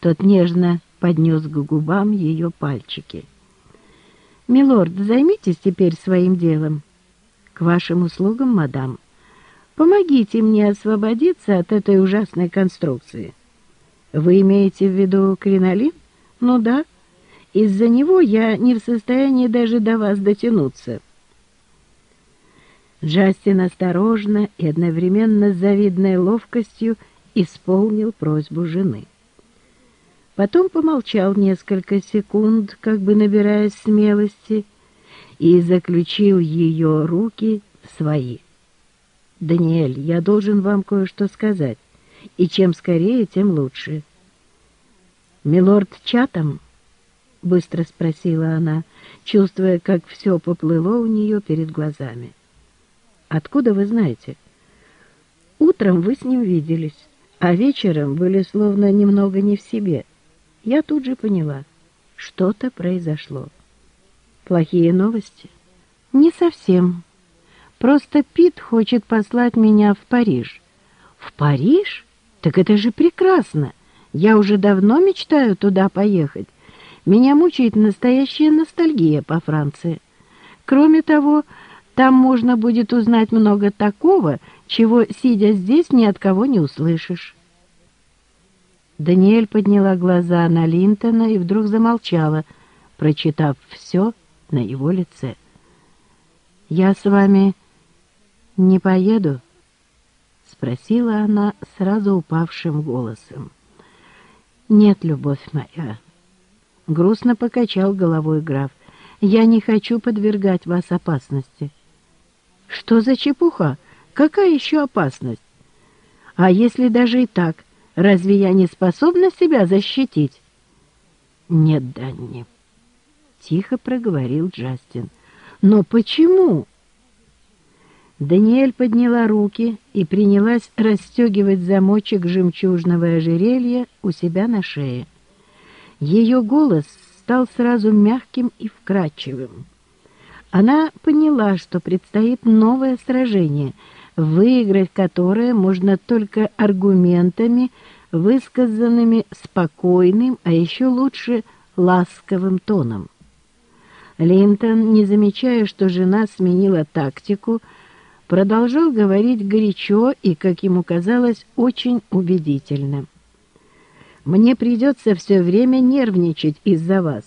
Тот нежно поднес к губам ее пальчики. «Милорд, займитесь теперь своим делом. К вашим услугам, мадам. Помогите мне освободиться от этой ужасной конструкции. Вы имеете в виду кринолин? Ну да. Из-за него я не в состоянии даже до вас дотянуться». Джастин осторожно и одновременно с завидной ловкостью исполнил просьбу жены. Потом помолчал несколько секунд, как бы набирая смелости, и заключил ее руки в свои. «Даниэль, я должен вам кое-что сказать, и чем скорее, тем лучше». «Милорд Чатам?» — быстро спросила она, чувствуя, как все поплыло у нее перед глазами. «Откуда вы знаете?» «Утром вы с ним виделись, а вечером были словно немного не в себе. Я тут же поняла, что-то произошло». «Плохие новости?» «Не совсем. Просто Пит хочет послать меня в Париж». «В Париж? Так это же прекрасно! Я уже давно мечтаю туда поехать. Меня мучает настоящая ностальгия по Франции. Кроме того, там можно будет узнать много такого, чего, сидя здесь, ни от кого не услышишь. Даниэль подняла глаза на Линтона и вдруг замолчала, прочитав все на его лице. «Я с вами не поеду?» — спросила она сразу упавшим голосом. «Нет, любовь моя», — грустно покачал головой граф, — «я не хочу подвергать вас опасности». Что за чепуха? Какая еще опасность? А если даже и так, разве я не способна себя защитить? Нет, Данни, — тихо проговорил Джастин. Но почему? Даниэль подняла руки и принялась расстегивать замочек жемчужного ожерелья у себя на шее. Ее голос стал сразу мягким и вкрадчивым. Она поняла, что предстоит новое сражение, выиграть которое можно только аргументами, высказанными спокойным, а еще лучше ласковым тоном. Линтон, не замечая, что жена сменила тактику, продолжал говорить горячо и, как ему казалось, очень убедительно. «Мне придется все время нервничать из-за вас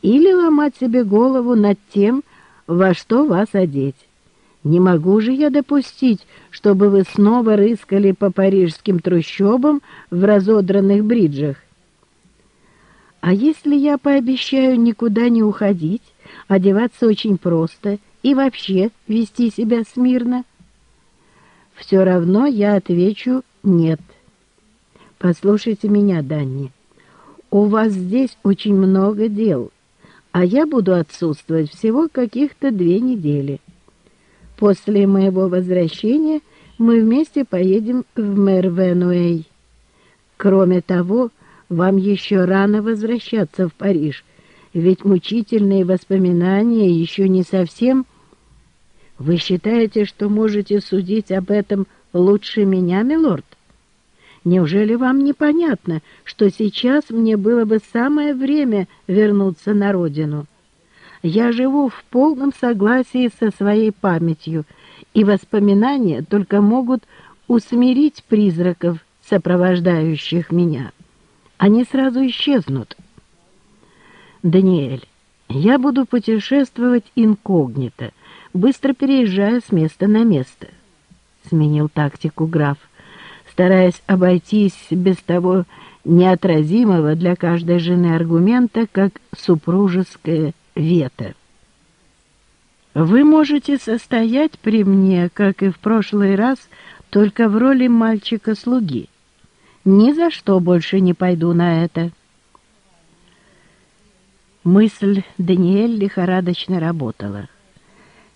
или ломать себе голову над тем, во что вас одеть. Не могу же я допустить, чтобы вы снова рыскали по парижским трущобам в разодранных бриджах. А если я пообещаю никуда не уходить, одеваться очень просто и вообще вести себя смирно? Все равно я отвечу «нет». Послушайте меня, Данни. У вас здесь очень много дел, а я буду отсутствовать всего каких-то две недели. После моего возвращения мы вместе поедем в Мервенуэй. Кроме того, вам еще рано возвращаться в Париж, ведь мучительные воспоминания еще не совсем... Вы считаете, что можете судить об этом лучше меня, милорд? Неужели вам непонятно, что сейчас мне было бы самое время вернуться на родину? Я живу в полном согласии со своей памятью, и воспоминания только могут усмирить призраков, сопровождающих меня. Они сразу исчезнут. Даниэль, я буду путешествовать инкогнито, быстро переезжая с места на место. Сменил тактику граф стараясь обойтись без того неотразимого для каждой жены аргумента, как супружеское вето. Вы можете состоять при мне, как и в прошлый раз, только в роли мальчика-слуги. Ни за что больше не пойду на это. Мысль Даниэль лихорадочно работала.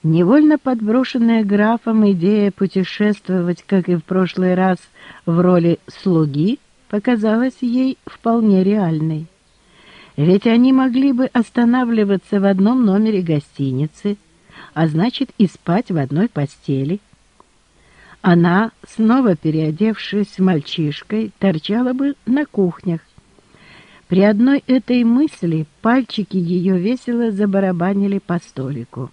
Невольно подброшенная графом идея путешествовать, как и в прошлый раз, в роли слуги, показалась ей вполне реальной. Ведь они могли бы останавливаться в одном номере гостиницы, а значит и спать в одной постели. Она, снова переодевшись мальчишкой, торчала бы на кухнях, При одной этой мысли пальчики ее весело забарабанили по столику.